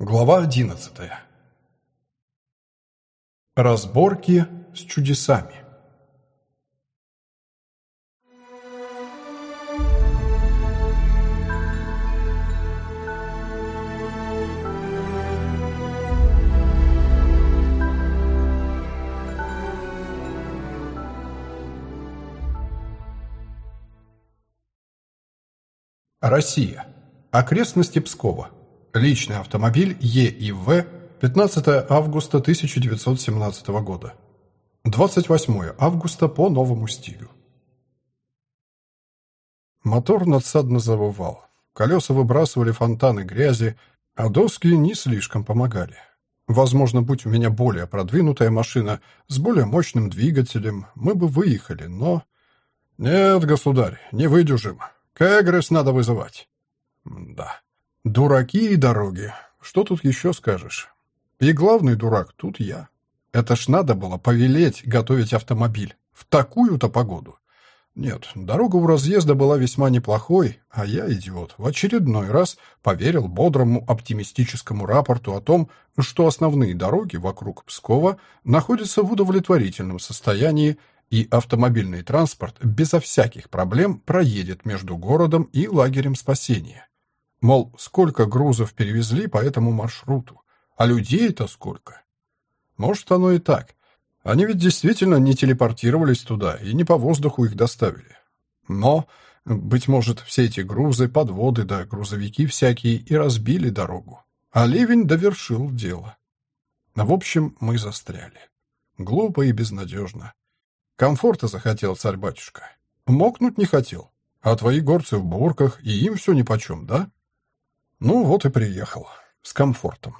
Глава одиннадцатая. Разборки с чудесами. Россия. Окрестности Пскова. Личный автомобиль ЕИВ, 15 августа 1917 года. 28 августа по новому стилю. Мотор надсадно завывал. Колеса выбрасывали фонтаны грязи, а доски не слишком помогали. Возможно, будь у меня более продвинутая машина с более мощным двигателем, мы бы выехали, но... Нет, государь, не выдюжим. Кэгрес надо вызывать. Да. Дураки и дороги. Что тут еще скажешь? И главный дурак тут я. Это ж надо было повелеть готовить автомобиль. В такую-то погоду. Нет, дорога у разъезда была весьма неплохой, а я, идиот, в очередной раз поверил бодрому оптимистическому рапорту о том, что основные дороги вокруг Пскова находятся в удовлетворительном состоянии, и автомобильный транспорт безо всяких проблем проедет между городом и лагерем спасения. Мол, сколько грузов перевезли по этому маршруту, а людей-то сколько. Может, оно и так. Они ведь действительно не телепортировались туда и не по воздуху их доставили. Но, быть может, все эти грузы, подводы да грузовики всякие и разбили дорогу. А ливень довершил дело. В общем, мы застряли. Глупо и безнадежно. Комфорта захотел царь-батюшка. Мокнуть не хотел. А твои горцы в бурках, и им все нипочем, да? Ну вот и приехал. С комфортом.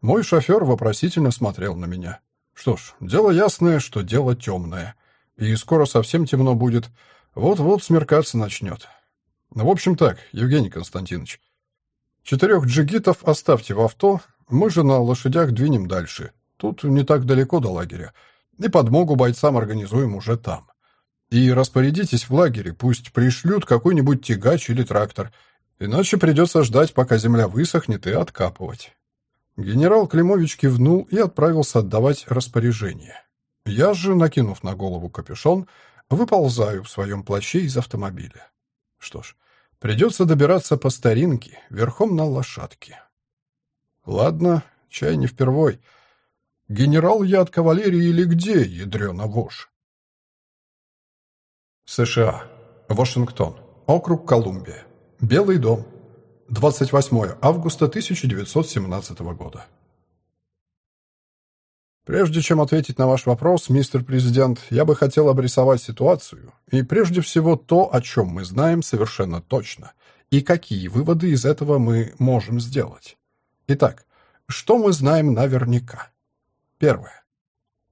Мой шофер вопросительно смотрел на меня. Что ж, дело ясное, что дело темное. И скоро совсем темно будет. Вот-вот смеркаться начнет. В общем так, Евгений Константинович. Четырех джигитов оставьте в авто, мы же на лошадях двинем дальше. Тут не так далеко до лагеря. И подмогу бойцам организуем уже там. И распорядитесь в лагере, пусть пришлют какой-нибудь тягач или трактор — Иначе придется ждать, пока земля высохнет, и откапывать. Генерал Климович кивнул и отправился отдавать распоряжение. Я же, накинув на голову капюшон, выползаю в своем плаще из автомобиля. Что ж, придется добираться по старинке, верхом на лошадке. Ладно, чай не впервой. Генерал я от кавалерии или где, ядрёна вошь? США. Вашингтон. Округ Колумбия. Белый дом. 28 августа 1917 года. Прежде чем ответить на ваш вопрос, мистер президент, я бы хотел обрисовать ситуацию, и прежде всего то, о чем мы знаем совершенно точно, и какие выводы из этого мы можем сделать. Итак, что мы знаем наверняка? Первое.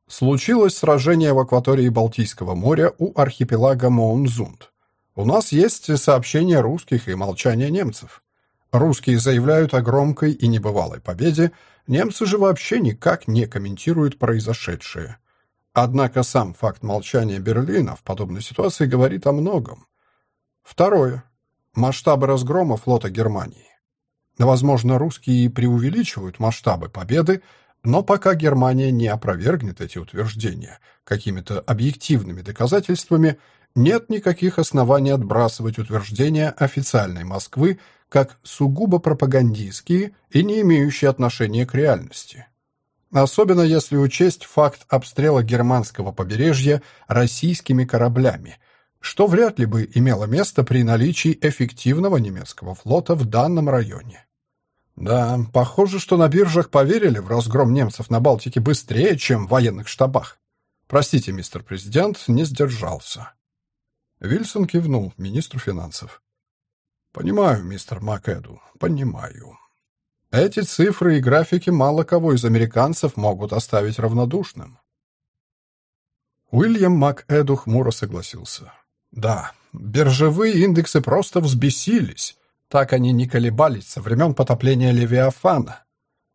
Случилось сражение в акватории Балтийского моря у архипелага Моунзунд. У нас есть сообщения русских и молчание немцев. Русские заявляют о громкой и небывалой победе, немцы же вообще никак не комментируют произошедшее. Однако сам факт молчания Берлина в подобной ситуации говорит о многом. Второе. Масштабы разгрома флота Германии. Возможно, русские преувеличивают масштабы победы, но пока Германия не опровергнет эти утверждения какими-то объективными доказательствами, нет никаких оснований отбрасывать утверждения официальной Москвы как сугубо пропагандистские и не имеющие отношения к реальности. Особенно если учесть факт обстрела германского побережья российскими кораблями, что вряд ли бы имело место при наличии эффективного немецкого флота в данном районе. Да, похоже, что на биржах поверили в разгром немцев на Балтике быстрее, чем в военных штабах. Простите, мистер президент, не сдержался. Вильсон кивнул министру финансов. «Понимаю, мистер Макэду, понимаю. Эти цифры и графики мало кого из американцев могут оставить равнодушным». Уильям МакЭду хмуро согласился. «Да, биржевые индексы просто взбесились. Так они не колебались со времен потопления Левиафана.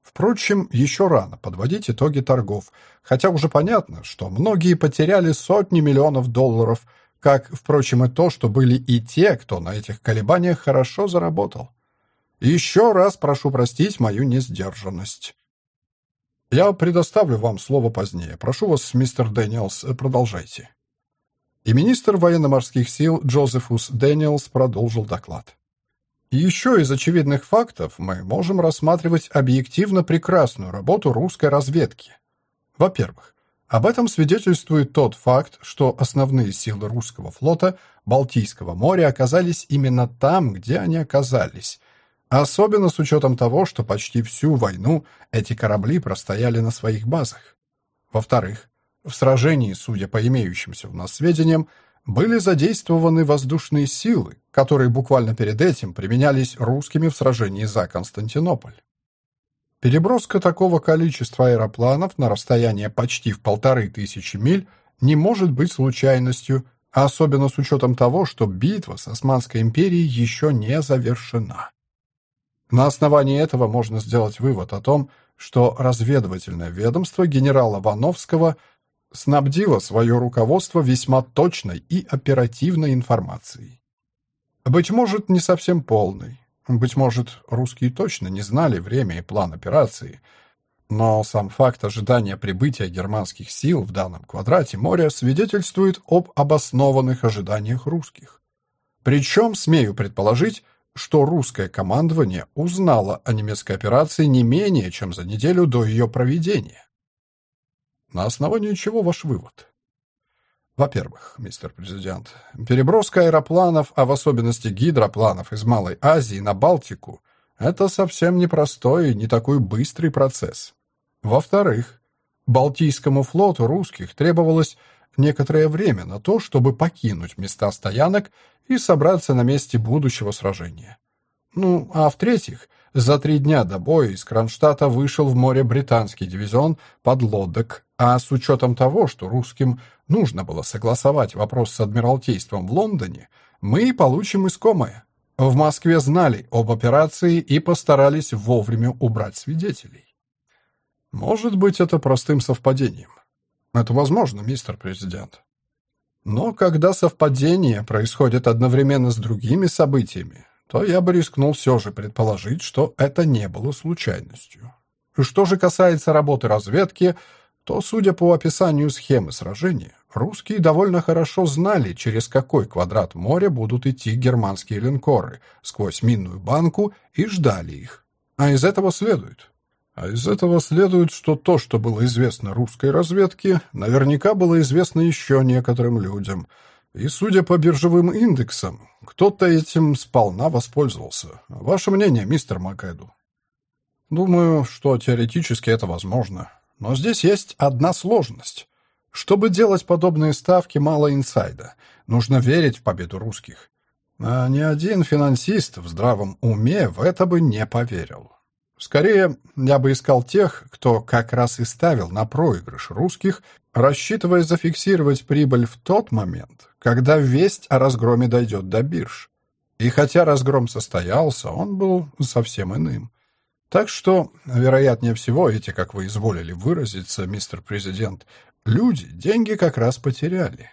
Впрочем, еще рано подводить итоги торгов, хотя уже понятно, что многие потеряли сотни миллионов долларов – как, впрочем, и то, что были и те, кто на этих колебаниях хорошо заработал. Еще раз прошу простить мою несдержанность. Я предоставлю вам слово позднее. Прошу вас, мистер Дэниелс, продолжайте. И министр военно-морских сил Джозефус Дэниелс продолжил доклад. Еще из очевидных фактов мы можем рассматривать объективно прекрасную работу русской разведки. Во-первых, об этом свидетельствует тот факт, что основные силы русского флота Балтийского моря оказались именно там, где они оказались, особенно с учетом того, что почти всю войну эти корабли простояли на своих базах. Во-вторых, в сражении, судя по имеющимся у нас сведениям, были задействованы воздушные силы, которые буквально перед этим применялись русскими в сражении за Константинополь. Переброска такого количества аэропланов на расстояние почти в полторы тысячи миль не может быть случайностью, особенно с учетом того, что битва с Османской империей еще не завершена. На основании этого можно сделать вывод о том, что разведывательное ведомство генерала Вановского снабдило свое руководство весьма точной и оперативной информацией. Быть может, не совсем полной, быть может, русские точно не знали время и план операции, но сам факт ожидания прибытия германских сил в данном квадрате моря свидетельствует об обоснованных ожиданиях русских. Причем, смею предположить, что русское командование узнало о немецкой операции не менее, чем за неделю до ее проведения. На основании чего ваш вывод? Во-первых, мистер президент, переброска аэропланов, а в особенности гидропланов из Малой Азии на Балтику – это совсем непростой и не такой быстрый процесс. Во-вторых, Балтийскому флоту русских требовалось некоторое время на то, чтобы покинуть места стоянок и собраться на месте будущего сражения. Ну, а в-третьих, за три дня до боя из Кронштадта вышел в море британский дивизион подлодок, а с учетом того, что русским нужно было согласовать вопрос с Адмиралтейством в Лондоне, мы получим искомое. В Москве знали об операции и постарались вовремя убрать свидетелей. Может быть, это простым совпадением. Это возможно, мистер президент. Но когда совпадение происходит одновременно с другими событиями, то я бы рискнул все же предположить, что это не было случайностью. Что же касается работы разведки, то, судя по описанию схемы сражения, русские довольно хорошо знали, через какой квадрат моря будут идти германские линкоры сквозь минную банку и ждали их. А из этого следует. А из этого следует, что то, что было известно русской разведке, наверняка было известно еще некоторым людям – и, судя по биржевым индексам, кто-то этим сполна воспользовался. Ваше мнение, мистер Макэду? Думаю, что теоретически это возможно. Но здесь есть одна сложность. Чтобы делать подобные ставки, мало инсайда. Нужно верить в победу русских. А ни один финансист в здравом уме в это бы не поверил. Скорее, я бы искал тех, кто как раз и ставил на проигрыш русских, рассчитывая зафиксировать прибыль в тот момент, когда весть о разгроме дойдет до бирж. И хотя разгром состоялся, он был совсем иным. Так что, вероятнее всего, эти, как вы изволили выразиться, мистер президент, люди деньги как раз потеряли.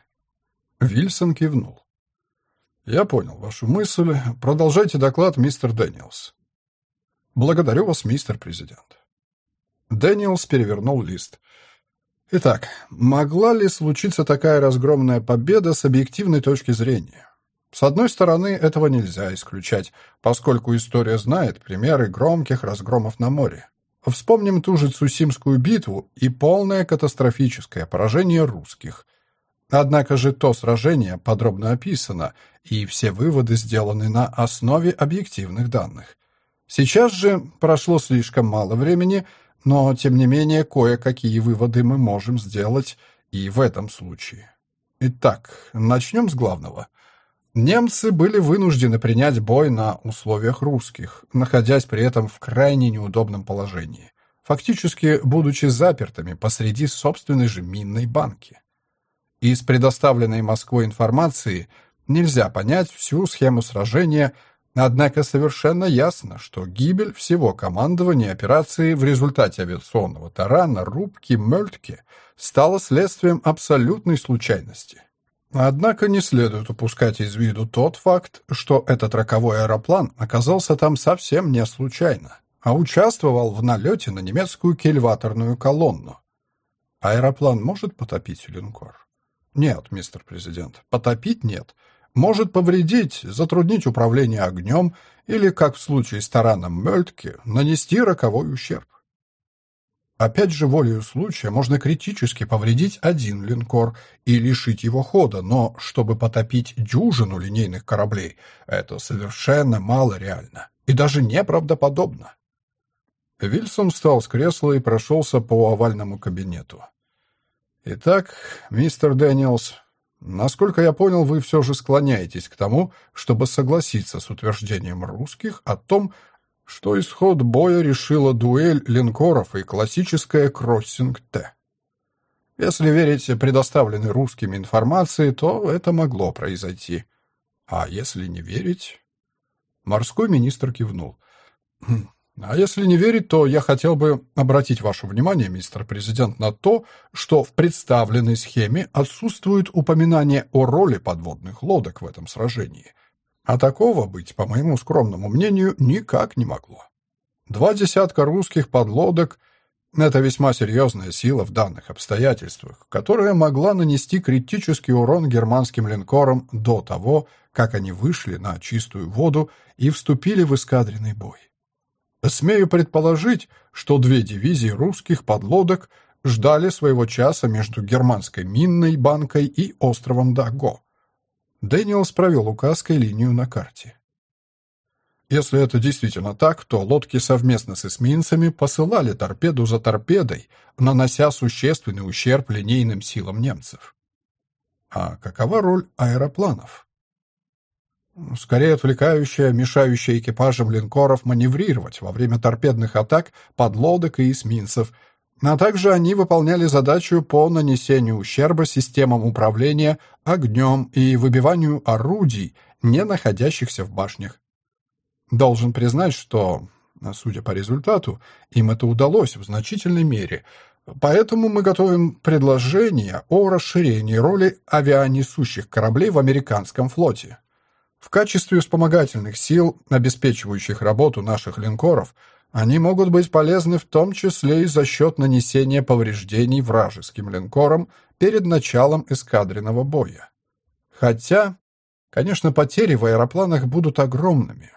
Вильсон кивнул. «Я понял вашу мысль. Продолжайте доклад, мистер Дэниелс». Благодарю вас, мистер президент. Дэниелс перевернул лист. Итак, могла ли случиться такая разгромная победа с объективной точки зрения? С одной стороны, этого нельзя исключать, поскольку история знает примеры громких разгромов на море. Вспомним ту же Цусимскую битву и полное катастрофическое поражение русских. Однако же то сражение подробно описано, и все выводы сделаны на основе объективных данных. Сейчас же прошло слишком мало времени, но, тем не менее, кое-какие выводы мы можем сделать и в этом случае. Итак, начнем с главного. Немцы были вынуждены принять бой на условиях русских, находясь при этом в крайне неудобном положении, фактически будучи запертыми посреди собственной же минной банки. Из предоставленной Москвой информации нельзя понять всю схему сражения – Однако совершенно ясно, что гибель всего командования операции в результате авиационного тарана рубки Мёльтке стала следствием абсолютной случайности. Однако не следует упускать из виду тот факт, что этот роковой аэроплан оказался там совсем не случайно, а участвовал в налете на немецкую кильваторную колонну. Аэроплан может потопить линкор? Нет, мистер президент, потопить нет. Может повредить, затруднить управление огнем или, как в случае с тараном Мельтке, нанести роковой ущерб. Опять же, волею случая можно критически повредить один линкор и лишить его хода, но чтобы потопить дюжину линейных кораблей, это совершенно мало реально и даже неправдоподобно. Вильсон встал с кресла и прошелся по овальному кабинету. «Итак, мистер Дэниелс, насколько я понял, вы все же склоняетесь к тому, чтобы согласиться с утверждением русских о том, что исход боя решила дуэль линкоров и классическая кроссинг-Т. Если верить предоставленной русскими информации, то это могло произойти. А если не верить... Морской министр кивнул. «Хм, а если не верить, то я хотел бы обратить ваше внимание, мистер президент, на то, что в представленной схеме отсутствует упоминание о роли подводных лодок в этом сражении. А такого быть, по моему скромному мнению, никак не могло. Два десятка русских подлодок — это весьма серьезная сила в данных обстоятельствах, которая могла нанести критический урон германским линкорам до того, как они вышли на чистую воду и вступили в эскадренный бой. Смею предположить, что две дивизии русских подлодок ждали своего часа между германской минной банкой и островом Даго — Дэниелс провел указкой линию на карте. Если это действительно так, то лодки совместно с эсминцами посылали торпеду за торпедой, нанося существенный ущерб линейным силам немцев. А какова роль аэропланов? Скорее отвлекающая, мешающая экипажам линкоров маневрировать во время торпедных атак подлодок и эсминцев – а также они выполняли задачу по нанесению ущерба системам управления огнем и выбиванию орудий, не находящихся в башнях. Должен признать, что, судя по результату, им это удалось в значительной мере, поэтому мы готовим предложение о расширении роли авианесущих кораблей в американском флоте. В качестве вспомогательных сил, обеспечивающих работу наших линкоров – они могут быть полезны в том числе и за счет нанесения повреждений вражеским линкорам перед началом эскадренного боя. Хотя, конечно, потери в аэропланах будут огромными,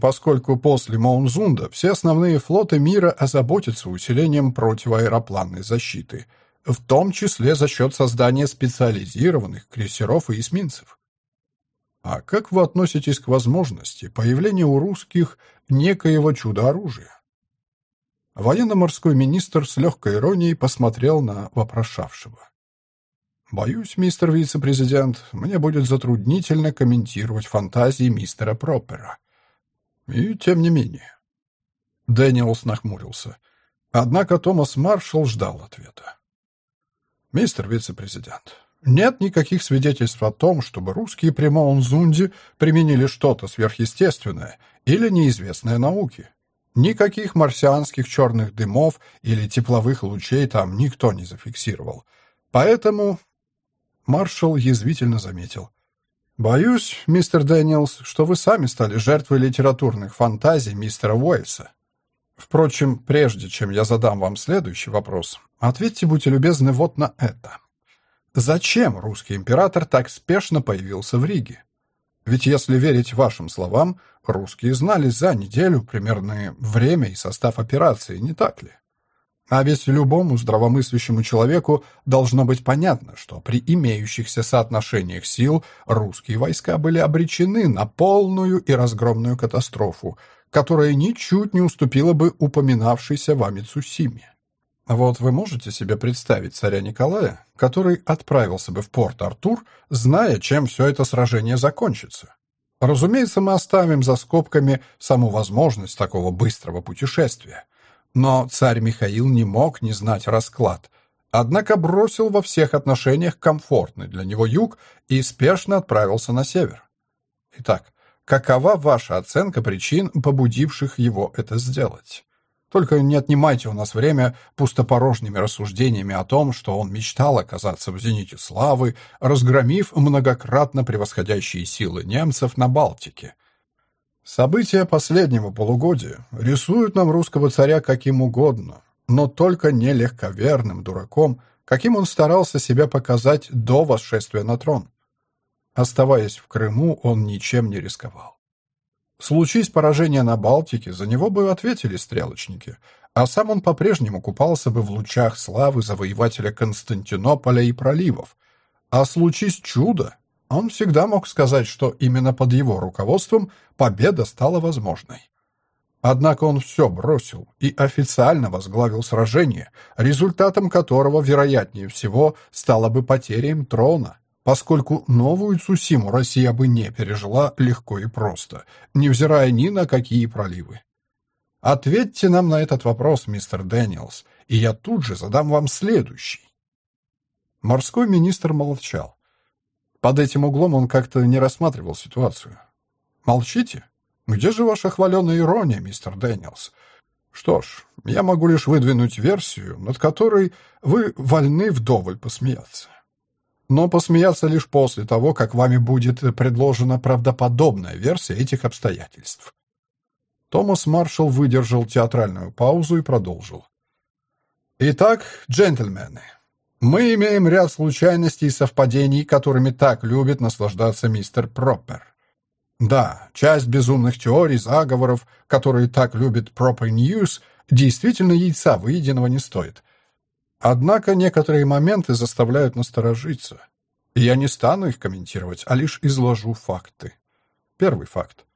поскольку после Маунзунда все основные флоты мира озаботятся усилением противоаэропланной защиты, в том числе за счет создания специализированных крейсеров и эсминцев. А как вы относитесь к возможности появления у русских некоего чудо-оружия? Военно-морской министр с легкой иронией посмотрел на вопрошавшего. «Боюсь, мистер вице-президент, мне будет затруднительно комментировать фантазии мистера Пропера. И тем не менее». Дэниелс нахмурился. Однако Томас Маршалл ждал ответа. «Мистер вице-президент, нет никаких свидетельств о том, чтобы русские при Моонзунде применили что-то сверхъестественное или неизвестное науке. Никаких марсианских черных дымов или тепловых лучей там никто не зафиксировал. Поэтому маршал язвительно заметил. «Боюсь, мистер Дэниелс, что вы сами стали жертвой литературных фантазий мистера Уэльса. Впрочем, прежде чем я задам вам следующий вопрос, ответьте, будьте любезны, вот на это». Зачем русский император так спешно появился в Риге? Ведь если верить вашим словам, русские знали за неделю примерное время и состав операции, не так ли? А ведь любому здравомыслящему человеку должно быть понятно, что при имеющихся соотношениях сил русские войска были обречены на полную и разгромную катастрофу, которая ничуть не уступила бы упоминавшейся вами Цусиме. Вот вы можете себе представить царя Николая, который отправился бы в порт Артур, зная, чем все это сражение закончится? Разумеется, мы оставим за скобками саму возможность такого быстрого путешествия. Но царь Михаил не мог не знать расклад, однако бросил во всех отношениях комфортный для него юг и спешно отправился на север. Итак, какова ваша оценка причин, побудивших его это сделать? Только не отнимайте у нас время пустопорожними рассуждениями о том, что он мечтал оказаться в зените славы, разгромив многократно превосходящие силы немцев на Балтике. События последнего полугодия рисуют нам русского царя каким угодно, но только не легковерным дураком, каким он старался себя показать до восшествия на трон. Оставаясь в Крыму, он ничем не рисковал. Случись поражение на Балтике, за него бы ответили стрелочники, а сам он по-прежнему купался бы в лучах славы завоевателя Константинополя и проливов. А случись чудо, он всегда мог сказать, что именно под его руководством победа стала возможной. Однако он все бросил и официально возглавил сражение, результатом которого, вероятнее всего, стала бы потеря им трона поскольку новую Цусиму Россия бы не пережила легко и просто, невзирая ни на какие проливы. Ответьте нам на этот вопрос, мистер Дэниелс, и я тут же задам вам следующий. Морской министр молчал. Под этим углом он как-то не рассматривал ситуацию. Молчите? Где же ваша хваленая ирония, мистер Дэниелс? Что ж, я могу лишь выдвинуть версию, над которой вы вольны вдоволь посмеяться но посмеяться лишь после того, как вами будет предложена правдоподобная версия этих обстоятельств. Томас Маршалл выдержал театральную паузу и продолжил. Итак, джентльмены, мы имеем ряд случайностей и совпадений, которыми так любит наслаждаться мистер Проппер. Да, часть безумных теорий, заговоров, которые так любит Proper News, действительно яйца выеденного не стоит. Однако некоторые моменты заставляют насторожиться. Я не стану их комментировать, а лишь изложу факты. Первый факт.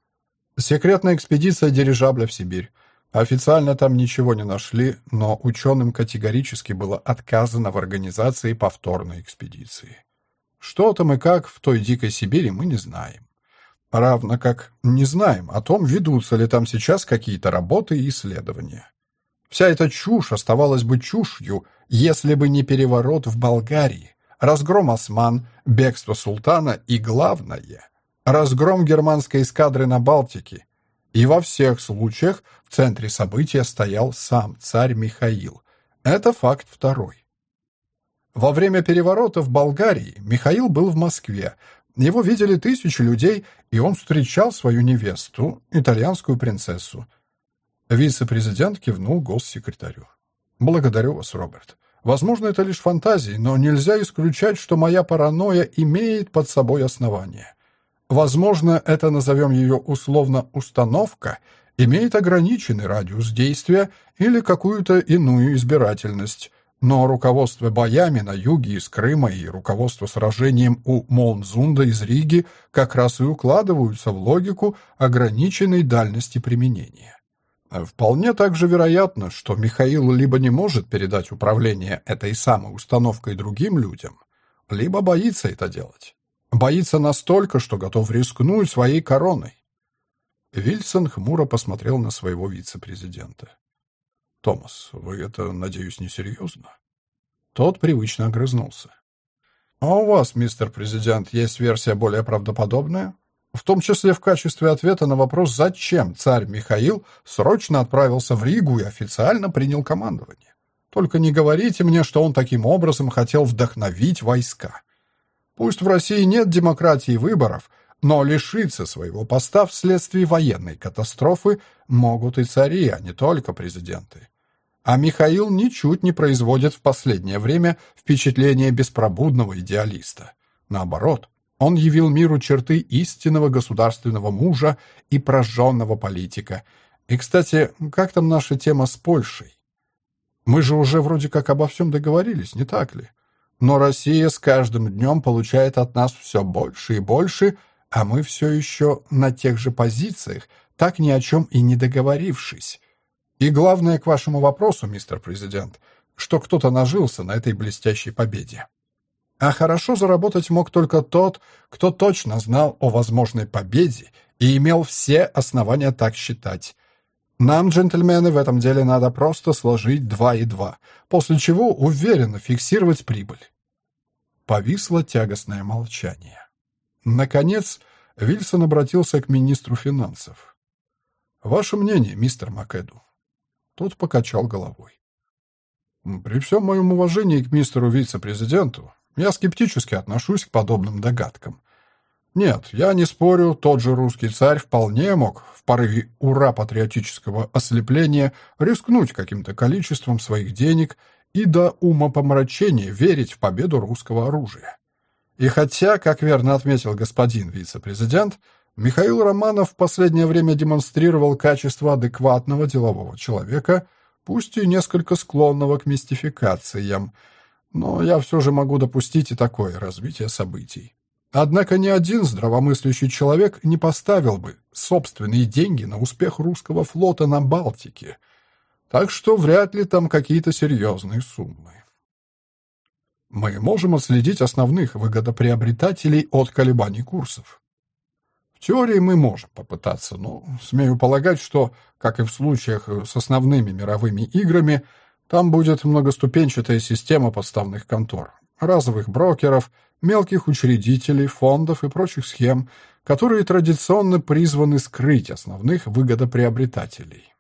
Секретная экспедиция дирижабля в Сибирь. Официально там ничего не нашли, но ученым категорически было отказано в организации повторной экспедиции. Что там и как в той дикой Сибири мы не знаем. Равно как не знаем о том, ведутся ли там сейчас какие-то работы и исследования. Вся эта чушь оставалась бы чушью, если бы не переворот в Болгарии, разгром осман, бегство султана и, главное, разгром германской эскадры на Балтике. И во всех случаях в центре события стоял сам царь Михаил. Это факт второй. Во время переворота в Болгарии Михаил был в Москве. Его видели тысячи людей, и он встречал свою невесту, итальянскую принцессу. Вице-президент кивнул госсекретарю. «Благодарю вас, Роберт. Возможно, это лишь фантазии, но нельзя исключать, что моя паранойя имеет под собой основание. Возможно, это назовем ее условно «установка», имеет ограниченный радиус действия или какую-то иную избирательность. Но руководство боями на юге из Крыма и руководство сражением у Молнзунда из Риги как раз и укладываются в логику ограниченной дальности применения. Вполне также вероятно, что Михаил либо не может передать управление этой самой установкой другим людям, либо боится это делать. Боится настолько, что готов рискнуть своей короной. Вильсон хмуро посмотрел на своего вице-президента. «Томас, вы это, надеюсь, несерьезно?» Тот привычно огрызнулся. «А у вас, мистер президент, есть версия более правдоподобная?» В том числе в качестве ответа на вопрос, зачем царь Михаил срочно отправился в Ригу и официально принял командование. Только не говорите мне, что он таким образом хотел вдохновить войска. Пусть в России нет демократии и выборов, но лишиться своего поста вследствие военной катастрофы могут и цари, а не только президенты. А Михаил ничуть не производит в последнее время впечатление беспробудного идеалиста. Наоборот, он явил миру черты истинного государственного мужа и прожженного политика. И, кстати, как там наша тема с Польшей? Мы же уже вроде как обо всем договорились, не так ли? Но Россия с каждым днем получает от нас все больше и больше, а мы все еще на тех же позициях, так ни о чем и не договорившись. И главное к вашему вопросу, мистер президент, что кто-то нажился на этой блестящей победе. А хорошо заработать мог только тот, кто точно знал о возможной победе и имел все основания так считать. Нам, джентльмены, в этом деле надо просто сложить два и два, после чего уверенно фиксировать прибыль. Повисло тягостное молчание. Наконец, Вильсон обратился к министру финансов. «Ваше мнение, мистер Макэду?» Тот покачал головой. При всем моем уважении к мистеру вице-президенту, я скептически отношусь к подобным догадкам. Нет, я не спорю, тот же русский царь вполне мог в порыве ура-патриотического ослепления рискнуть каким-то количеством своих денег и до умопомрачения верить в победу русского оружия. И хотя, как верно отметил господин вице-президент, Михаил Романов в последнее время демонстрировал качество адекватного делового человека – пусть и несколько склонного к мистификациям, но я все же могу допустить и такое развитие событий. Однако ни один здравомыслящий человек не поставил бы собственные деньги на успех русского флота на Балтике, так что вряд ли там какие-то серьезные суммы. Мы можем отследить основных выгодоприобретателей от колебаний курсов. В теории мы можем попытаться, но смею полагать, что, как и в случаях с основными мировыми играми, там будет многоступенчатая система подставных контор, разовых брокеров, мелких учредителей, фондов и прочих схем, которые традиционно призваны скрыть основных выгодоприобретателей.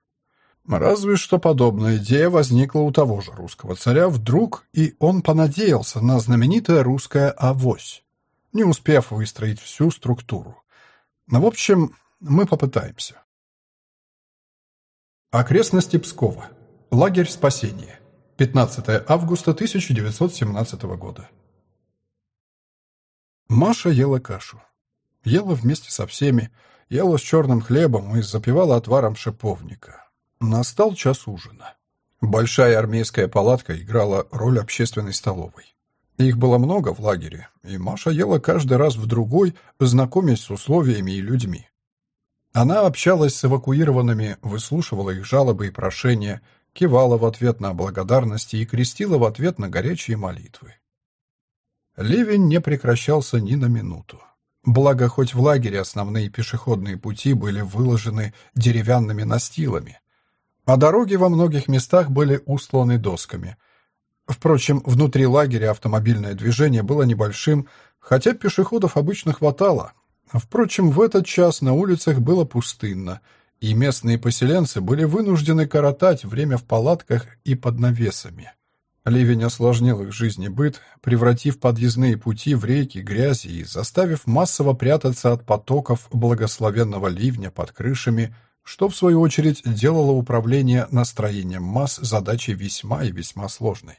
Разве что подобная идея возникла у того же русского царя вдруг, и он понадеялся на знаменитое русское «авось», не успев выстроить всю структуру. Ну, в общем, мы попытаемся. Окрестности Пскова. Лагерь спасения. 15 августа 1917 года. Маша ела кашу. Ела вместе со всеми, ела с черным хлебом и запивала отваром шиповника. Настал час ужина. Большая армейская палатка играла роль общественной столовой. Их было много в лагере, и Маша ела каждый раз в другой, знакомясь с условиями и людьми. Она общалась с эвакуированными, выслушивала их жалобы и прошения, кивала в ответ на благодарности и крестила в ответ на горячие молитвы. Ливень не прекращался ни на минуту. Благо, хоть в лагере основные пешеходные пути были выложены деревянными настилами, а дороги во многих местах были устланы досками — Впрочем, внутри лагеря автомобильное движение было небольшим, хотя пешеходов обычно хватало. Впрочем, в этот час на улицах было пустынно, и местные поселенцы были вынуждены коротать время в палатках и под навесами. Ливень осложнил их жизнь и быт, превратив подъездные пути в реки грязи и заставив массово прятаться от потоков благословенного ливня под крышами, что, в свою очередь, делало управление настроением масс задачей весьма и весьма сложной.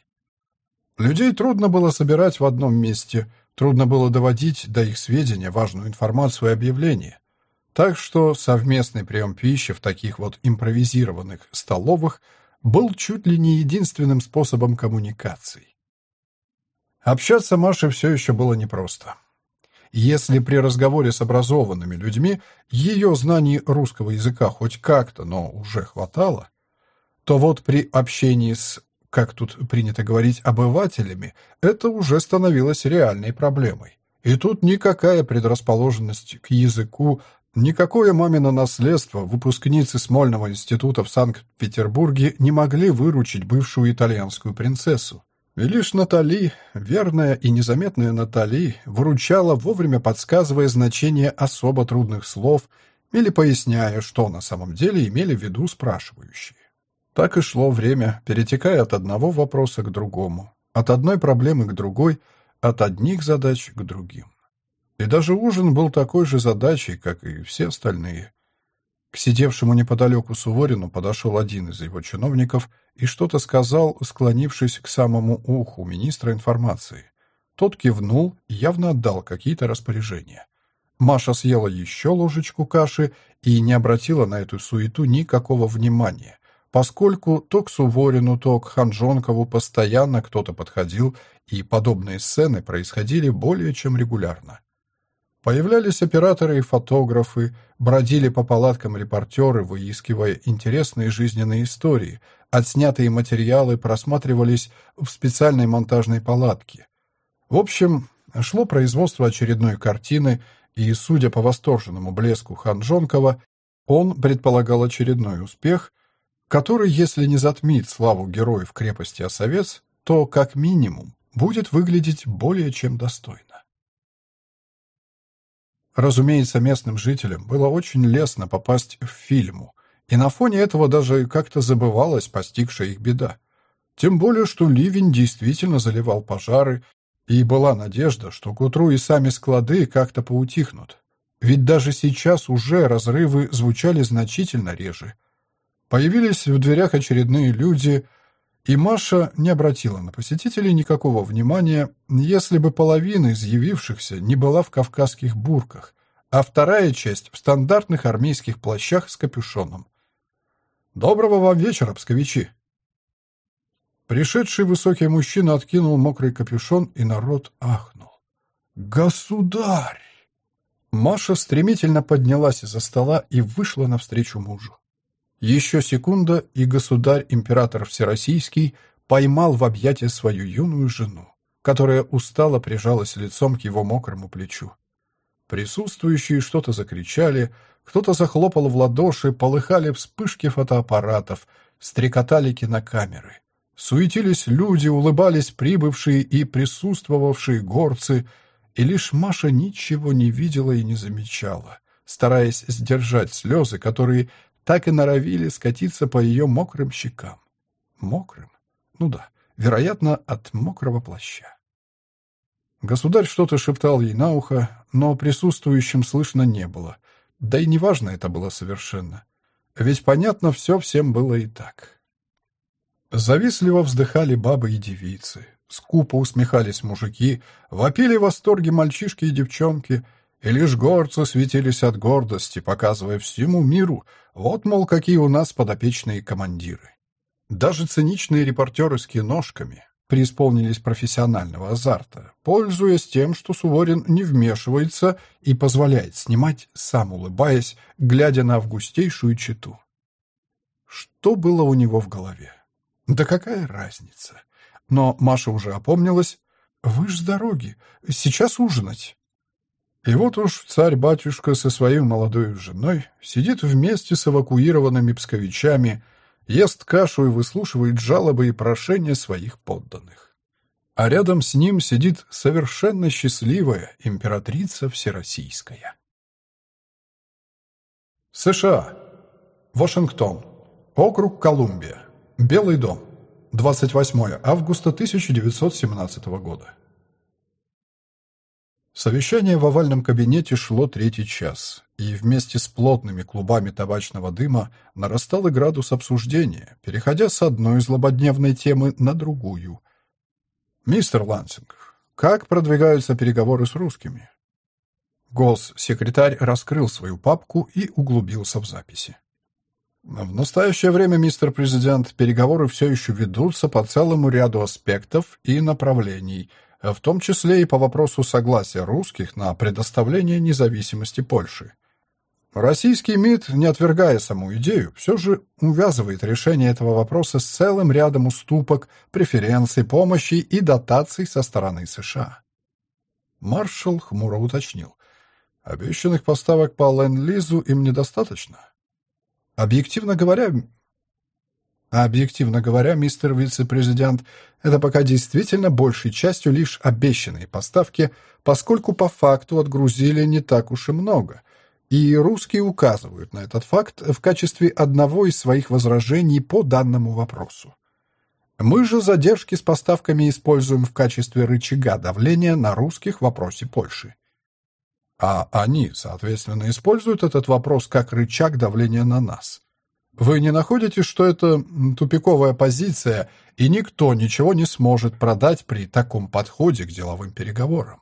Людей трудно было собирать в одном месте, трудно было доводить до их сведения важную информацию и объявления. Так что совместный прием пищи в таких вот импровизированных столовых был чуть ли не единственным способом коммуникации. Общаться Маше все еще было непросто. Если при разговоре с образованными людьми ее знаний русского языка хоть как-то, но уже хватало, то вот при общении с как тут принято говорить, обывателями, это уже становилось реальной проблемой. И тут никакая предрасположенность к языку, никакое мамино наследство выпускницы Смольного института в Санкт-Петербурге не могли выручить бывшую итальянскую принцессу. И лишь Натали, верная и незаметная Натали, выручала, вовремя подсказывая значение особо трудных слов или поясняя, что на самом деле имели в виду спрашивающие. Так и шло время, перетекая от одного вопроса к другому, от одной проблемы к другой, от одних задач к другим. И даже ужин был такой же задачей, как и все остальные. К сидевшему неподалеку Суворину подошел один из его чиновников и что-то сказал, склонившись к самому уху министра информации. Тот кивнул и явно отдал какие-то распоряжения. Маша съела еще ложечку каши и не обратила на эту суету никакого внимания поскольку то к Суворину, то к Ханжонкову постоянно кто-то подходил, и подобные сцены происходили более чем регулярно. Появлялись операторы и фотографы, бродили по палаткам репортеры, выискивая интересные жизненные истории, отснятые материалы просматривались в специальной монтажной палатке. В общем, шло производство очередной картины, и, судя по восторженному блеску Ханжонкова, он предполагал очередной успех, который, если не затмит славу героев крепости Осовец, то, как минимум, будет выглядеть более чем достойно. Разумеется, местным жителям было очень лестно попасть в фильму, и на фоне этого даже как-то забывалась постигшая их беда. Тем более, что ливень действительно заливал пожары, и была надежда, что к утру и сами склады как-то поутихнут. Ведь даже сейчас уже разрывы звучали значительно реже. Появились в дверях очередные люди, и Маша не обратила на посетителей никакого внимания, если бы половина из явившихся не была в кавказских бурках, а вторая часть в стандартных армейских плащах с капюшоном. «Доброго вам вечера, псковичи!» Пришедший высокий мужчина откинул мокрый капюшон, и народ ахнул. «Государь!» Маша стремительно поднялась из-за стола и вышла навстречу мужу. Еще секунда, и государь-император Всероссийский поймал в объятия свою юную жену, которая устало прижалась лицом к его мокрому плечу. Присутствующие что-то закричали, кто-то захлопал в ладоши, полыхали вспышки фотоаппаратов, стрекотали кинокамеры. Суетились люди, улыбались прибывшие и присутствовавшие горцы, и лишь Маша ничего не видела и не замечала, стараясь сдержать слезы, которые так и норовили скатиться по ее мокрым щекам. Мокрым? Ну да, вероятно, от мокрого плаща. Государь что-то шептал ей на ухо, но присутствующим слышно не было. Да и неважно это было совершенно. Ведь понятно все всем было и так. Завистливо вздыхали бабы и девицы, скупо усмехались мужики, вопили в восторге мальчишки и девчонки, и лишь горцы светились от гордости, показывая всему миру, вот, мол, какие у нас подопечные командиры. Даже циничные репортеры с киношками преисполнились профессионального азарта, пользуясь тем, что Суворин не вмешивается и позволяет снимать, сам улыбаясь, глядя на августейшую читу. Что было у него в голове? Да какая разница? Но Маша уже опомнилась. Вы ж с дороги. Сейчас ужинать. И вот уж царь-батюшка со своей молодой женой сидит вместе с эвакуированными псковичами, ест кашу и выслушивает жалобы и прошения своих подданных. А рядом с ним сидит совершенно счастливая императрица Всероссийская. США. Вашингтон. Округ Колумбия. Белый дом. 28 августа 1917 года. Совещание в овальном кабинете шло третий час, и вместе с плотными клубами табачного дыма нарастал и градус обсуждения, переходя с одной злободневной темы на другую. «Мистер Лансинг, как продвигаются переговоры с русскими?» Гос-секретарь раскрыл свою папку и углубился в записи. В настоящее время, мистер президент, переговоры все еще ведутся по целому ряду аспектов и направлений, в том числе и по вопросу согласия русских на предоставление независимости Польши. Российский МИД, не отвергая саму идею, все же увязывает решение этого вопроса с целым рядом уступок, преференций, помощи и дотаций со стороны США. Маршал хмуро уточнил. Обещанных поставок по Ленд-Лизу им недостаточно? Объективно говоря... Объективно говоря, мистер вице-президент, это пока действительно большей частью лишь обещанные поставки, поскольку по факту отгрузили не так уж и много. И русские указывают на этот факт в качестве одного из своих возражений по данному вопросу. Мы же задержки с поставками используем в качестве рычага давления на русских в вопросе Польши. А они, соответственно, используют этот вопрос как рычаг давления на нас. Вы не находите, что это тупиковая позиция, и никто ничего не сможет продать при таком подходе к деловым переговорам?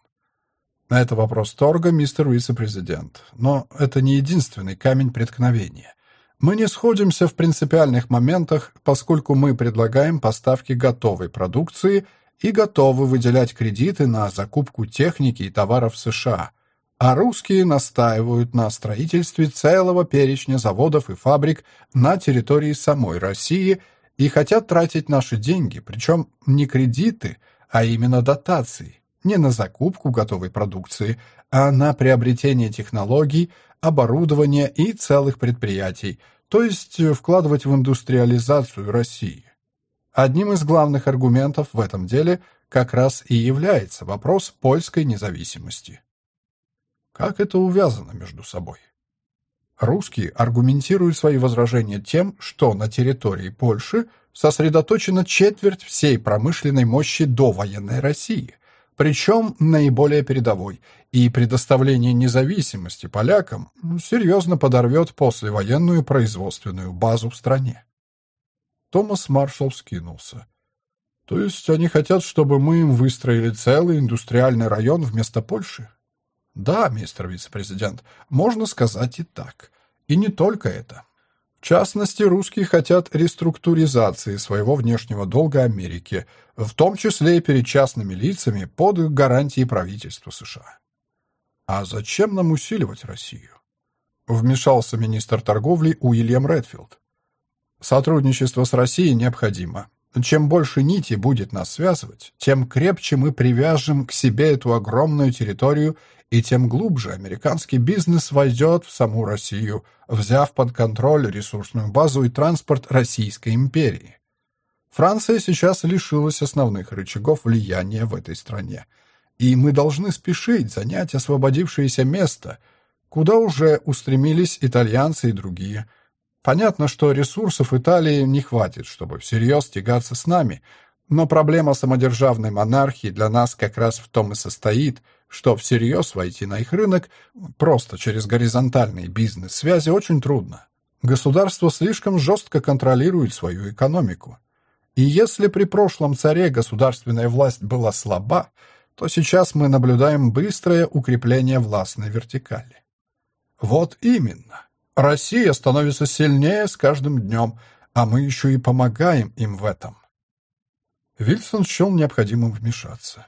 Это вопрос торга, мистер вице-президент. Но это не единственный камень преткновения. Мы не сходимся в принципиальных моментах, поскольку мы предлагаем поставки готовой продукции и готовы выделять кредиты на закупку техники и товаров США – а русские настаивают на строительстве целого перечня заводов и фабрик на территории самой России и хотят тратить наши деньги, причем не кредиты, а именно дотации, не на закупку готовой продукции, а на приобретение технологий, оборудования и целых предприятий, то есть вкладывать в индустриализацию России. Одним из главных аргументов в этом деле как раз и является вопрос польской независимости. Как это увязано между собой? Русские аргументируют свои возражения тем, что на территории Польши сосредоточена четверть всей промышленной мощи довоенной России, причем наиболее передовой, и предоставление независимости полякам серьезно подорвет послевоенную производственную базу в стране. Томас Маршалл вскинулся. То есть они хотят, чтобы мы им выстроили целый индустриальный район вместо Польши? Да, мистер вице-президент, можно сказать и так. И не только это. В частности, русские хотят реструктуризации своего внешнего долга Америки, в том числе и перед частными лицами под гарантией правительства США. А зачем нам усиливать Россию? Вмешался министр торговли Уильям Редфилд. Сотрудничество с Россией необходимо. Чем больше нити будет нас связывать, тем крепче мы привяжем к себе эту огромную территорию, и тем глубже американский бизнес войдет в саму Россию, взяв под контроль ресурсную базу и транспорт Российской империи. Франция сейчас лишилась основных рычагов влияния в этой стране, и мы должны спешить занять освободившееся место, куда уже устремились итальянцы и другие – Понятно, что ресурсов Италии не хватит, чтобы всерьез тягаться с нами, но проблема самодержавной монархии для нас как раз в том и состоит, что всерьез войти на их рынок просто через горизонтальные бизнес-связи очень трудно. Государство слишком жестко контролирует свою экономику. И если при прошлом царе государственная власть была слаба, то сейчас мы наблюдаем быстрое укрепление властной вертикали. Вот именно. Россия становится сильнее с каждым днем, а мы еще и помогаем им в этом. Вильсон счел необходимым вмешаться.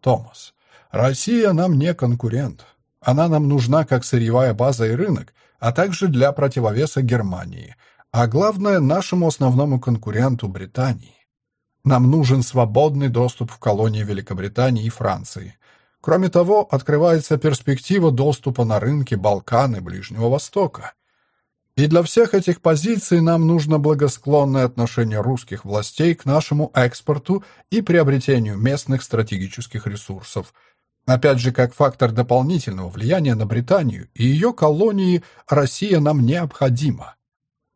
«Томас, Россия нам не конкурент. Она нам нужна как сырьевая база и рынок, а также для противовеса Германии, а главное, нашему основному конкуренту Британии. Нам нужен свободный доступ в колонии Великобритании и Франции. Кроме того, открывается перспектива доступа на рынки Балкан и Ближнего Востока. И для всех этих позиций нам нужно благосклонное отношение русских властей к нашему экспорту и приобретению местных стратегических ресурсов. Опять же, как фактор дополнительного влияния на Британию и ее колонии Россия нам необходима.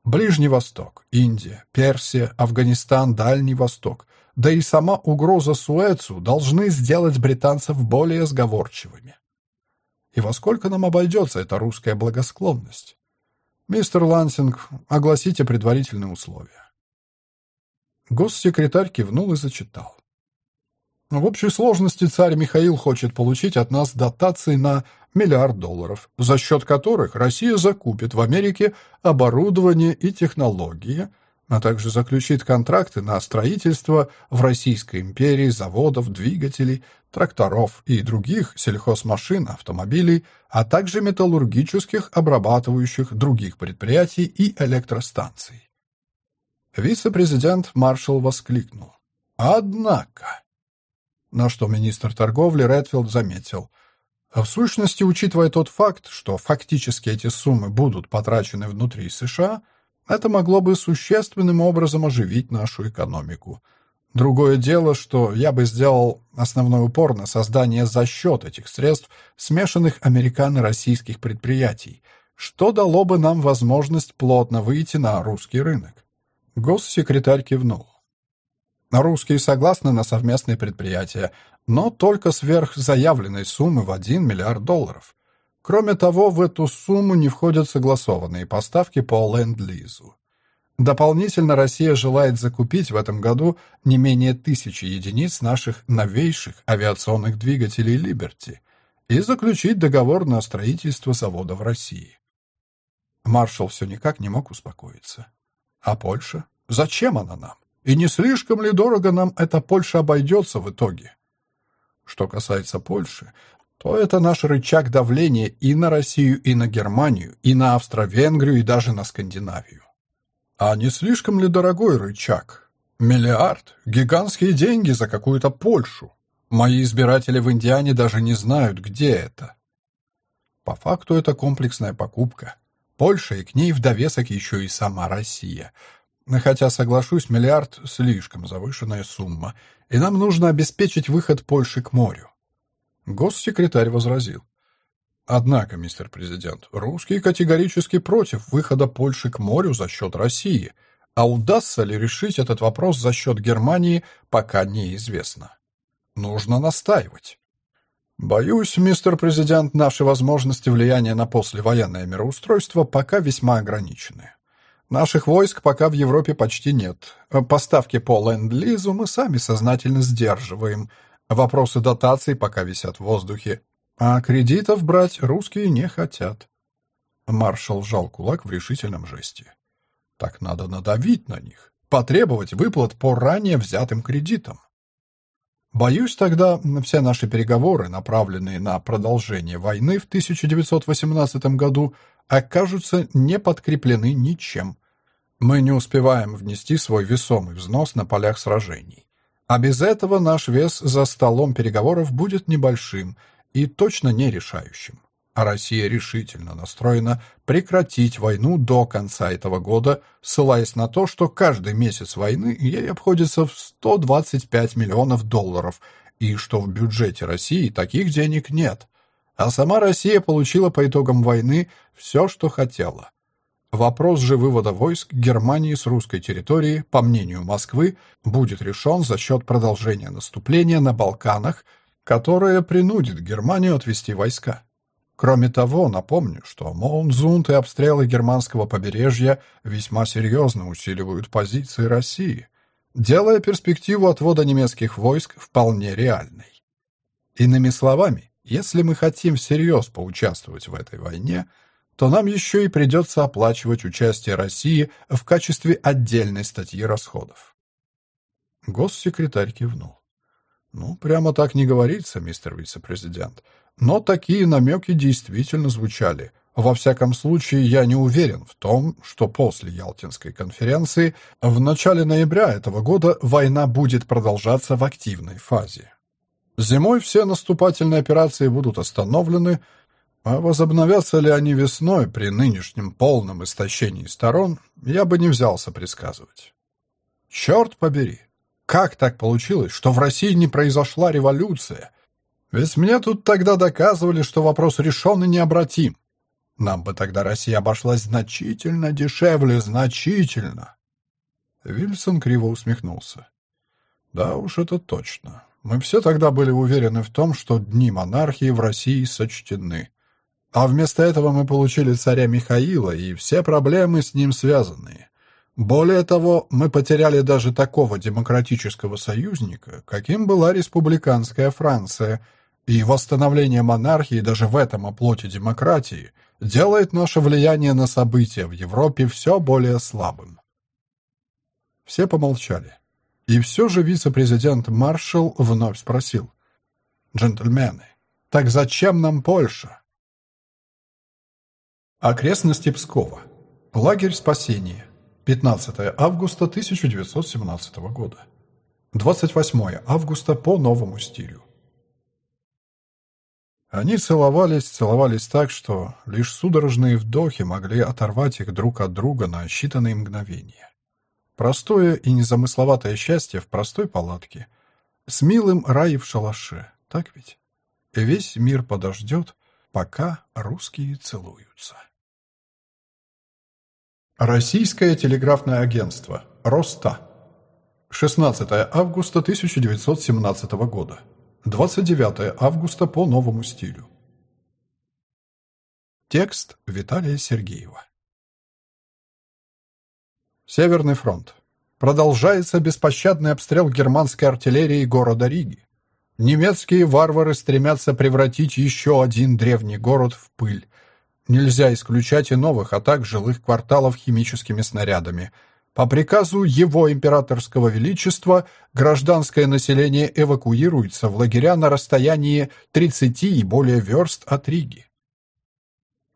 Ближний Восток, Индия, Персия, Афганистан, Дальний Восток, да и сама угроза Суэцу должны сделать британцев более сговорчивыми. И во сколько нам обойдется эта русская благосклонность? «Мистер Лансинг, огласите предварительные условия». Госсекретарь кивнул и зачитал. В общей сложности царь Михаил хочет получить от нас дотации на миллиард долларов, за счет которых Россия закупит в Америке оборудование и технологии, а также заключит контракты на строительство в Российской империи заводов, двигателей, тракторов и других сельхозмашин, автомобилей, а также металлургических, обрабатывающих других предприятий и электростанций. Вице-президент маршал воскликнул. «Однако...» На что министр торговли Редфилд заметил. В сущности, учитывая тот факт, что фактически эти суммы будут потрачены внутри США – это могло бы существенным образом оживить нашу экономику. Другое дело, что я бы сделал основной упор на создание за счет этих средств смешанных американо-российских предприятий, что дало бы нам возможность плотно выйти на русский рынок. Госсекретарь кивнул. Русские согласны на совместные предприятия, но только сверх заявленной суммы в 1 миллиард долларов. Кроме того, в эту сумму не входят согласованные поставки по Ленд-Лизу. Дополнительно Россия желает закупить в этом году не менее тысячи единиц наших новейших авиационных двигателей «Либерти» и заключить договор на строительство завода в России. Маршал все никак не мог успокоиться. А Польша? Зачем она нам? И не слишком ли дорого нам эта Польша обойдется в итоге? Что касается Польши, то это наш рычаг давления и на Россию, и на Германию, и на Австро-Венгрию, и даже на Скандинавию. А не слишком ли дорогой рычаг? Миллиард? Гигантские деньги за какую-то Польшу. Мои избиратели в Индиане даже не знают, где это. По факту это комплексная покупка. Польша и к ней в довесок еще и сама Россия. Хотя, соглашусь, миллиард – слишком завышенная сумма, и нам нужно обеспечить выход Польши к морю. Госсекретарь возразил. Однако, мистер президент, русские категорически против выхода Польши к морю за счет России, а удастся ли решить этот вопрос за счет Германии, пока неизвестно. Нужно настаивать. Боюсь, мистер президент, наши возможности влияния на послевоенное мироустройство пока весьма ограничены. Наших войск пока в Европе почти нет. Поставки по ленд-лизу мы сами сознательно сдерживаем. Вопросы дотаций пока висят в воздухе. А кредитов брать русские не хотят. Маршал сжал кулак в решительном жесте. Так надо надавить на них, потребовать выплат по ранее взятым кредитам. Боюсь, тогда все наши переговоры, направленные на продолжение войны в 1918 году, окажутся не подкреплены ничем. Мы не успеваем внести свой весомый взнос на полях сражений. А без этого наш вес за столом переговоров будет небольшим – и точно не решающим. А Россия решительно настроена прекратить войну до конца этого года, ссылаясь на то, что каждый месяц войны ей обходится в 125 миллионов долларов, и что в бюджете России таких денег нет. А сама Россия получила по итогам войны все, что хотела. Вопрос же вывода войск Германии с русской территории, по мнению Москвы, будет решен за счет продолжения наступления на Балканах – которая принудит Германию отвести войска. Кроме того, напомню, что Моунзунд и обстрелы германского побережья весьма серьезно усиливают позиции России, делая перспективу отвода немецких войск вполне реальной. Иными словами, если мы хотим всерьез поучаствовать в этой войне, то нам еще и придется оплачивать участие России в качестве отдельной статьи расходов. Госсекретарь кивнул. Ну, прямо так не говорится, мистер вице-президент. Но такие намеки действительно звучали. Во всяком случае, я не уверен в том, что после Ялтинской конференции в начале ноября этого года война будет продолжаться в активной фазе. Зимой все наступательные операции будут остановлены, а возобновятся ли они весной при нынешнем полном истощении сторон, я бы не взялся предсказывать. Черт побери! Как так получилось, что в России не произошла революция? Ведь мне тут тогда доказывали, что вопрос решен и необратим. Нам бы тогда Россия обошлась значительно дешевле, значительно. Вильсон криво усмехнулся. Да уж это точно. Мы все тогда были уверены в том, что дни монархии в России сочтены. А вместо этого мы получили царя Михаила и все проблемы с ним связанные. Более того, мы потеряли даже такого демократического союзника, каким была республиканская Франция, и восстановление монархии даже в этом оплоте демократии делает наше влияние на события в Европе все более слабым. Все помолчали. И все же вице-президент Маршалл вновь спросил. «Джентльмены, так зачем нам Польша?» Окрестности Пскова. Лагерь спасения. 15 августа 1917 года. 28 августа по новому стилю. Они целовались, целовались так, что лишь судорожные вдохи могли оторвать их друг от друга на считанные мгновения. Простое и незамысловатое счастье в простой палатке. С милым рай в шалаше, так ведь? Весь мир подождет, пока русские целуются. Российское телеграфное агентство. Роста. 16 августа 1917 года. 29 августа по новому стилю. Текст Виталия Сергеева. Северный фронт. Продолжается беспощадный обстрел германской артиллерии города Риги. Немецкие варвары стремятся превратить еще один древний город в пыль, Нельзя исключать и новых атак жилых кварталов химическими снарядами. По приказу Его Императорского Величества гражданское население эвакуируется в лагеря на расстоянии 30 и более верст от Риги.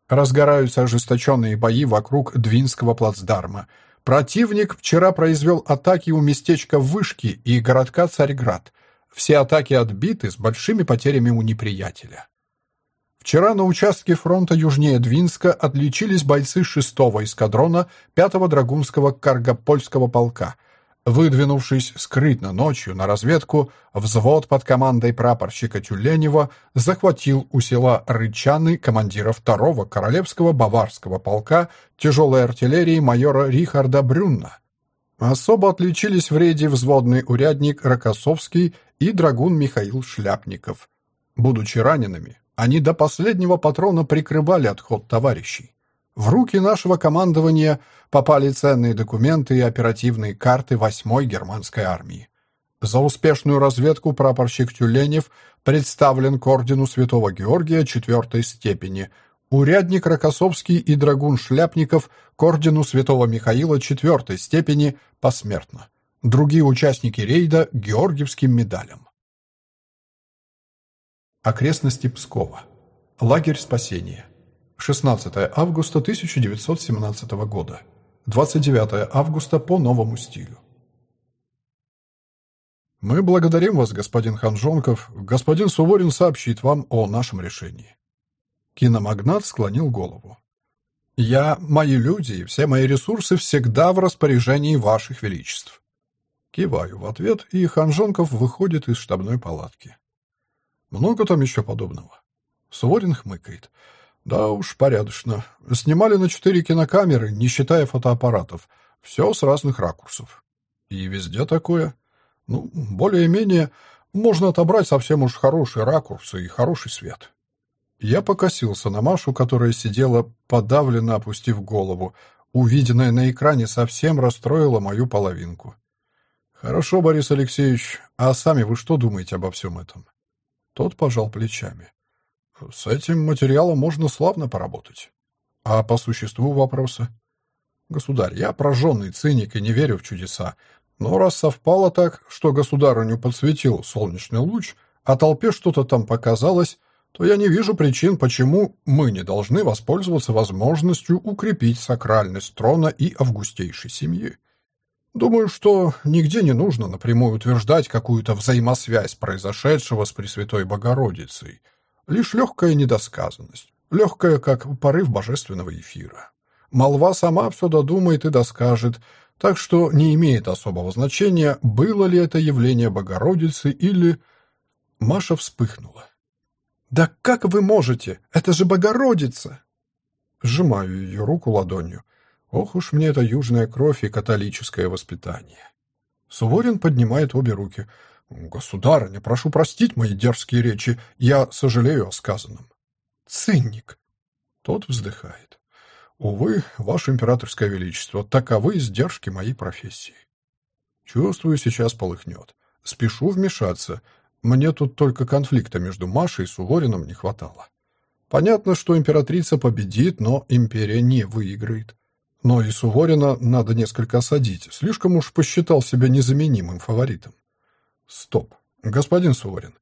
Разгораются ожесточенные бои вокруг Двинского плацдарма. Противник вчера произвел атаки у местечка Вышки и городка Царьград. Все атаки отбиты с большими потерями у неприятеля. Вчера на участке фронта южнее Двинска отличились бойцы 6-го эскадрона 5-го Драгунского Каргопольского полка. Выдвинувшись скрытно ночью на разведку, взвод под командой прапорщика Тюленева захватил у села Рычаны командира второго Королевского Баварского полка тяжелой артиллерии майора Рихарда Брюнна. Особо отличились в рейде взводный урядник Рокоссовский и драгун Михаил Шляпников. Будучи ранеными, они до последнего патрона прикрывали отход товарищей. В руки нашего командования попали ценные документы и оперативные карты 8-й германской армии. За успешную разведку прапорщик Тюленев представлен к ордену Святого Георгия четвертой степени, урядник Рокоссовский и драгун Шляпников к ордену Святого Михаила четвертой степени посмертно. Другие участники рейда — Георгиевским медалям. Окрестности Пскова. Лагерь спасения. 16 августа 1917 года. 29 августа по новому стилю. Мы благодарим вас, господин Ханжонков. Господин Суворин сообщит вам о нашем решении. Киномагнат склонил голову. Я, мои люди и все мои ресурсы всегда в распоряжении ваших величеств. Киваю в ответ, и Ханжонков выходит из штабной палатки. Много там еще подобного? Суворин хмыкает. Да уж, порядочно. Снимали на четыре кинокамеры, не считая фотоаппаратов. Все с разных ракурсов. И везде такое. Ну, более-менее можно отобрать совсем уж хорошие ракурсы и хороший свет. Я покосился на Машу, которая сидела, подавленно опустив голову. Увиденное на экране совсем расстроило мою половинку. «Хорошо, Борис Алексеевич, а сами вы что думаете обо всем этом?» Тот пожал плечами. С этим материалом можно славно поработать. А по существу вопроса? Государь, я прожженный циник и не верю в чудеса. Но раз совпало так, что государыню подсветил солнечный луч, а толпе что-то там показалось, то я не вижу причин, почему мы не должны воспользоваться возможностью укрепить сакральность трона и августейшей семьи. Думаю, что нигде не нужно напрямую утверждать какую-то взаимосвязь произошедшего с Пресвятой Богородицей — Лишь легкая недосказанность, легкая, как порыв божественного эфира. Молва сама все додумает и доскажет, так что не имеет особого значения, было ли это явление Богородицы или... Маша вспыхнула. «Да как вы можете? Это же Богородица!» Сжимаю ее руку ладонью. Ох уж мне это южная кровь и католическое воспитание. Суворин поднимает обе руки. «Государыня, прошу простить мои дерзкие речи. Я сожалею о сказанном». «Цинник!» Тот вздыхает. «Увы, ваше императорское величество, таковы издержки моей профессии. Чувствую, сейчас полыхнет. Спешу вмешаться. Мне тут только конфликта между Машей и Сувориным не хватало. Понятно, что императрица победит, но империя не выиграет. Но и Суворина надо несколько осадить. Слишком уж посчитал себя незаменимым фаворитом. Стоп. Господин Суворин,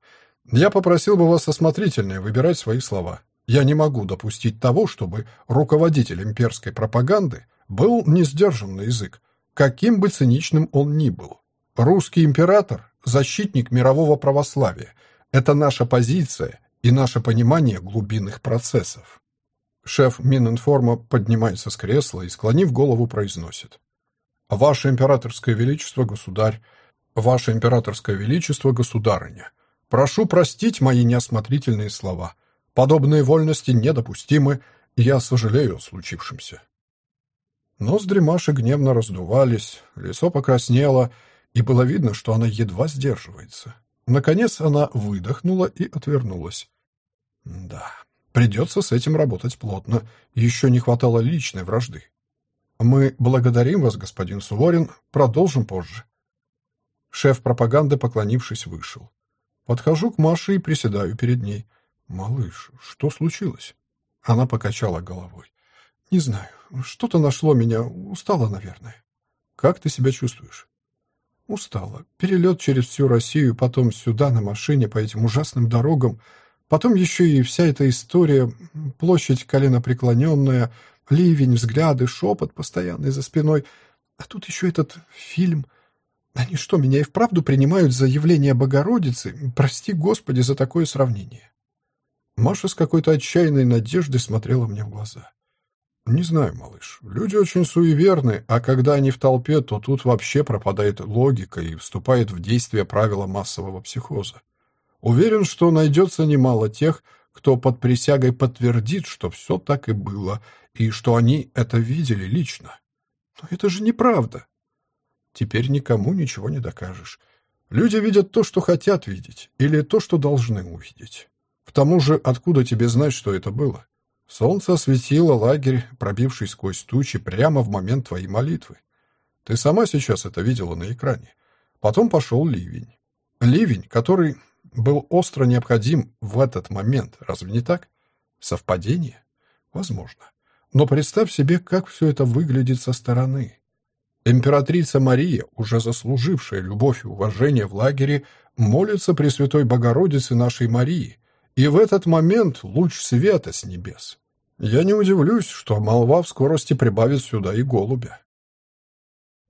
я попросил бы вас осмотрительнее выбирать свои слова. Я не могу допустить того, чтобы руководитель имперской пропаганды был не сдержан на язык, каким бы циничным он ни был. Русский император – защитник мирового православия. Это наша позиция и наше понимание глубинных процессов. Шеф Мининформа поднимается с кресла и, склонив голову, произносит. «Ваше императорское величество, государь, «Ваше императорское величество, государыня, прошу простить мои неосмотрительные слова. Подобные вольности недопустимы, я сожалею о случившемся». Ноздри Маши гневно раздувались, лицо покраснело, и было видно, что она едва сдерживается. Наконец она выдохнула и отвернулась. «Да, придется с этим работать плотно. Еще не хватало личной вражды. Мы благодарим вас, господин Суворин, продолжим позже». Шеф пропаганды, поклонившись, вышел. Подхожу к Маше и приседаю перед ней. «Малыш, что случилось?» Она покачала головой. «Не знаю. Что-то нашло меня. Устала, наверное». «Как ты себя чувствуешь?» «Устала. Перелет через всю Россию, потом сюда на машине по этим ужасным дорогам. Потом еще и вся эта история. Площадь коленопреклоненная, ливень, взгляды, шепот постоянный за спиной. А тут еще этот фильм. Они что, меня и вправду принимают за явление Богородицы? Прости, Господи, за такое сравнение. Маша с какой-то отчаянной надеждой смотрела мне в глаза. Не знаю, малыш. Люди очень суеверны, а когда они в толпе, то тут вообще пропадает логика и вступает в действие правила массового психоза. Уверен, что найдется немало тех, кто под присягой подтвердит, что все так и было, и что они это видели лично. Но это же неправда. Теперь никому ничего не докажешь. Люди видят то, что хотят видеть, или то, что должны увидеть. К тому же, откуда тебе знать, что это было? Солнце осветило лагерь, пробивший сквозь тучи прямо в момент твоей молитвы. Ты сама сейчас это видела на экране. Потом пошел ливень. Ливень, который был остро необходим в этот момент, разве не так? Совпадение? Возможно. Но представь себе, как все это выглядит со стороны. Императрица Мария, уже заслужившая любовь и уважение в лагере, молится Пресвятой Богородице нашей Марии, и в этот момент луч света с небес. Я не удивлюсь, что молва в скорости прибавит сюда и голубя.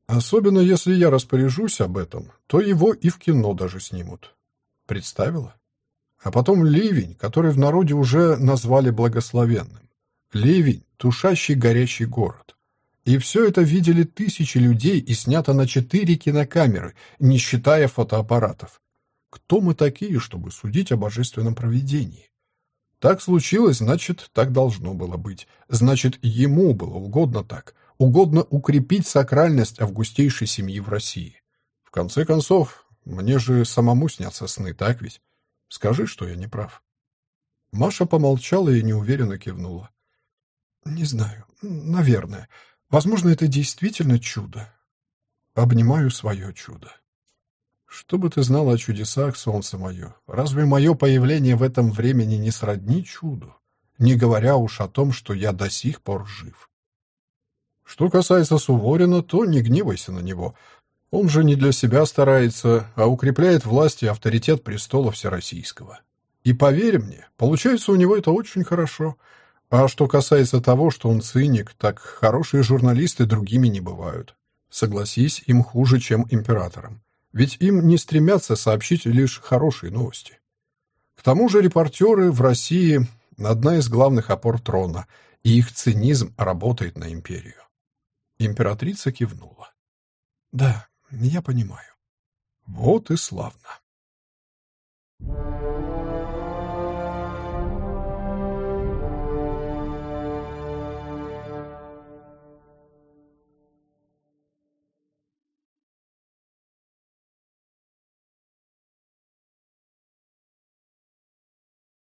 Особенно если я распоряжусь об этом, то его и в кино даже снимут. Представила? А потом ливень, который в народе уже назвали благословенным. Ливень, тушащий горящий город. И все это видели тысячи людей и снято на четыре кинокамеры, не считая фотоаппаратов. Кто мы такие, чтобы судить о божественном провидении? Так случилось, значит, так должно было быть. Значит, ему было угодно так. Угодно укрепить сакральность августейшей семьи в России. В конце концов, мне же самому снятся сны, так ведь? Скажи, что я не прав. Маша помолчала и неуверенно кивнула. Не знаю, наверное. Возможно, это действительно чудо. Обнимаю свое чудо. Что бы ты знала о чудесах, солнце мое? Разве мое появление в этом времени не сродни чуду? Не говоря уж о том, что я до сих пор жив. Что касается Суворина, то не гневайся на него. Он же не для себя старается, а укрепляет власть и авторитет престола всероссийского. И поверь мне, получается у него это очень хорошо. А что касается того, что он циник, так хорошие журналисты другими не бывают. Согласись, им хуже, чем императорам. Ведь им не стремятся сообщить лишь хорошие новости. К тому же репортеры в России – одна из главных опор трона, и их цинизм работает на империю. Императрица кивнула. «Да, я понимаю. Вот и славно. Thank you.